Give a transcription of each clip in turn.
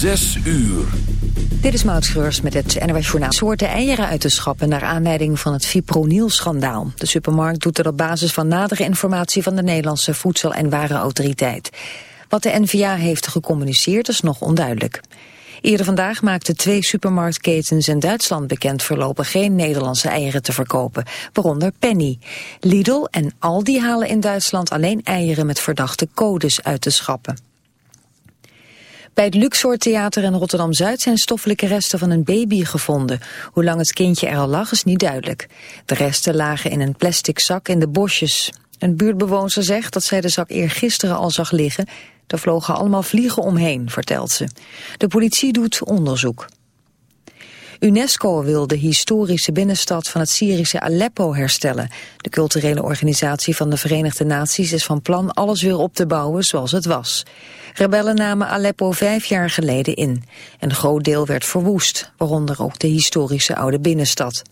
Zes uur. Dit is Maud met het NWS Journaal. Soorten eieren uit te schappen naar aanleiding van het fipronil-schandaal. De supermarkt doet er op basis van nadere informatie van de Nederlandse Voedsel- en Warenautoriteit. Wat de NVA heeft gecommuniceerd is nog onduidelijk. Eerder vandaag maakten twee supermarktketens in Duitsland bekend voorlopig geen Nederlandse eieren te verkopen, waaronder Penny. Lidl en Aldi halen in Duitsland alleen eieren met verdachte codes uit te schappen. Bij het Luxor Theater in Rotterdam-Zuid zijn stoffelijke resten van een baby gevonden. Hoe lang het kindje er al lag is niet duidelijk. De resten lagen in een plastic zak in de bosjes. Een buurtbewoner zegt dat zij de zak eergisteren al zag liggen. Er vlogen allemaal vliegen omheen, vertelt ze. De politie doet onderzoek. UNESCO wil de historische binnenstad van het Syrische Aleppo herstellen. De culturele organisatie van de Verenigde Naties is van plan alles weer op te bouwen zoals het was. Rebellen namen Aleppo vijf jaar geleden in. Een groot deel werd verwoest, waaronder ook de historische oude binnenstad.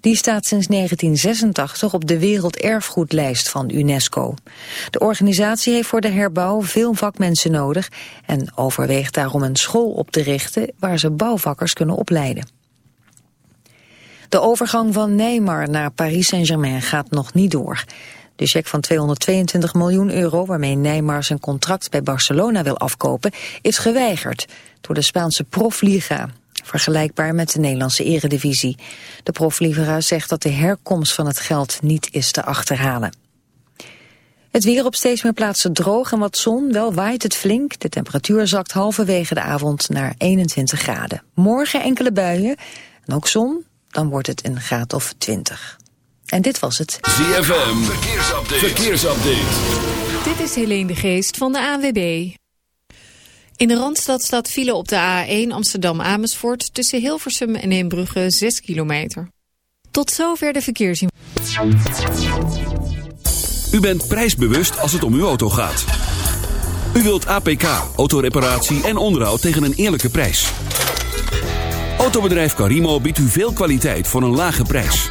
Die staat sinds 1986 op de werelderfgoedlijst van UNESCO. De organisatie heeft voor de herbouw veel vakmensen nodig... en overweegt daarom een school op te richten waar ze bouwvakkers kunnen opleiden. De overgang van Neymar naar Paris Saint-Germain gaat nog niet door. De cheque van 222 miljoen euro waarmee Neymar zijn contract bij Barcelona wil afkopen is geweigerd door de Spaanse Profliga, vergelijkbaar met de Nederlandse eredivisie. De Profliga zegt dat de herkomst van het geld niet is te achterhalen. Het weer op steeds meer plaatsen droog en wat zon, wel waait het flink. De temperatuur zakt halverwege de avond naar 21 graden. Morgen enkele buien en ook zon, dan wordt het een graad of 20. En dit was het. ZFM, verkeersupdate. verkeersupdate. Dit is Helene de Geest van de ANWB. In de Randstad staat file op de A1 Amsterdam-Amersfoort... tussen Hilversum en Eembrugge 6 kilometer. Tot zover de verkeersin. U bent prijsbewust als het om uw auto gaat. U wilt APK, autoreparatie en onderhoud tegen een eerlijke prijs. Autobedrijf Carimo biedt u veel kwaliteit voor een lage prijs.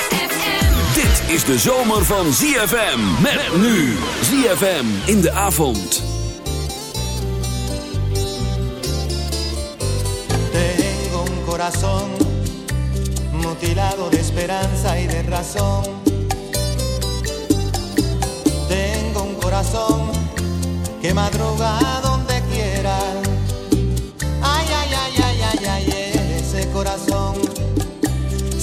Dit is de zomer van ZFM. Met nu. ZFM in de avond. Tengo un corazón mutilado de esperanza y de razón. Tengo un corazón que madruga donde quiera.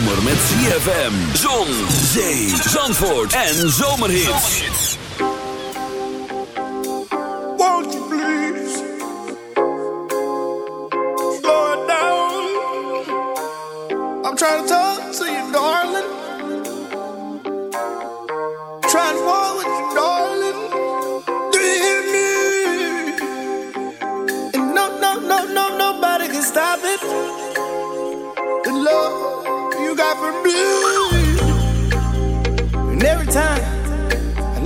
Zomer met ZFM. Zon, zee, zandvoort en zomerhits. Won't you please slow it down? I'm trying to talk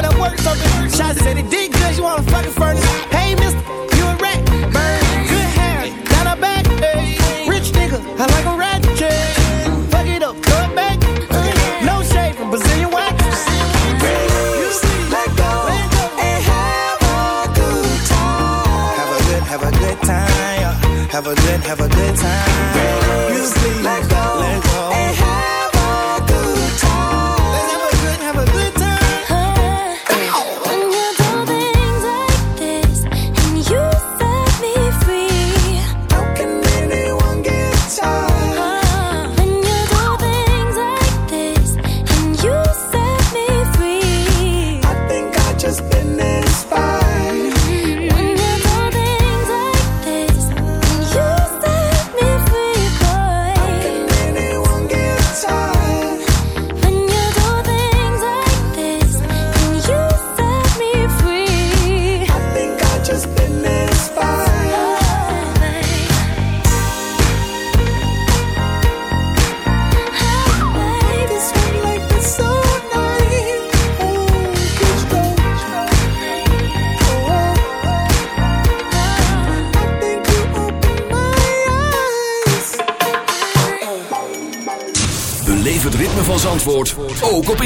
try to work something. Shots said it did good, you wanna fucking furnace. Hey, mister, you a rat. Burn, good hair, down her back. Hey, rich nigga, I like a rat. Fuck it up, throw it back. No shade from Brazilian wax. Let go and have a good time. Have a good, have a good time. Have a good, have a good time. You sleep,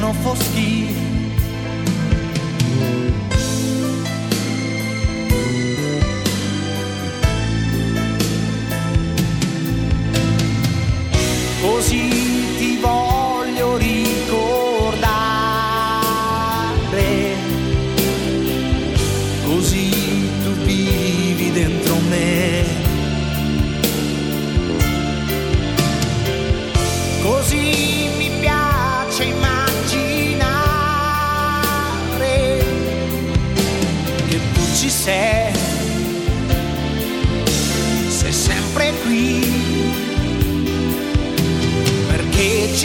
não fosse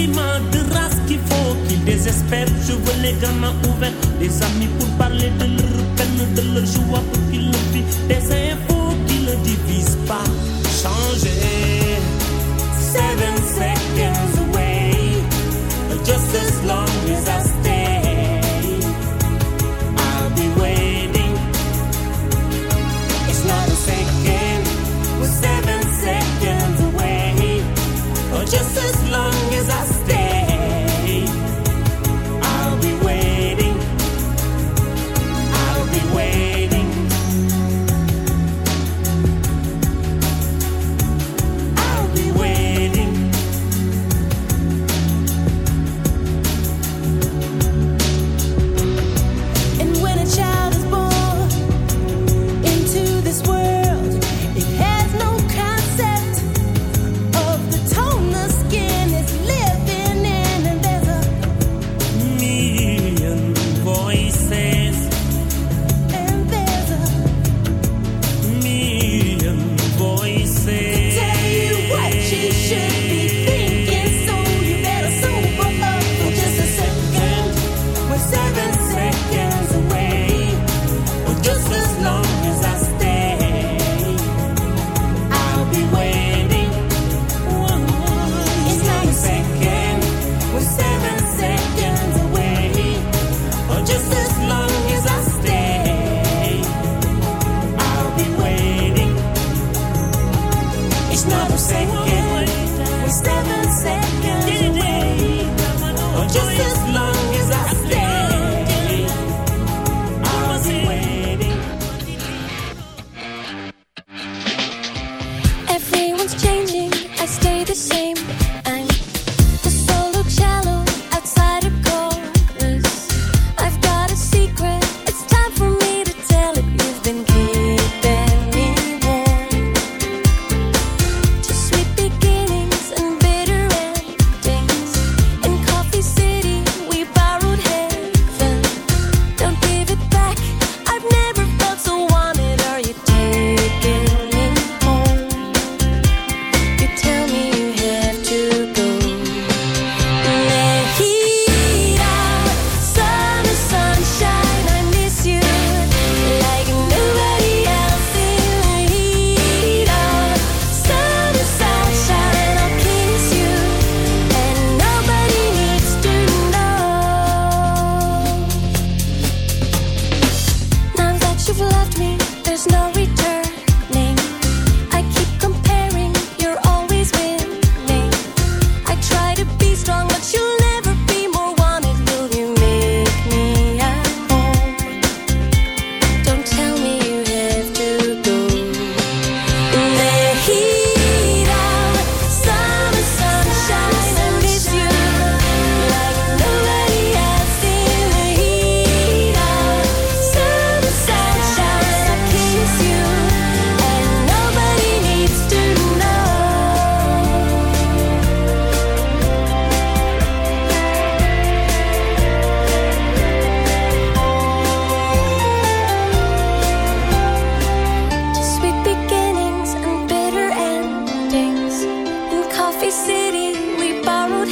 sentiments de race qu'il faut qu'il désespère. Je veux les gamins ouverts, des amis pour parler de leur peine, de leur joie pour qu'ils le vivent. Des infos qui ne divisent pas. Changer. Seven seconds.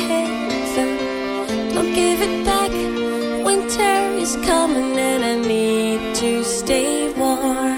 heaven. Don't give it back. Winter is coming and I need to stay warm.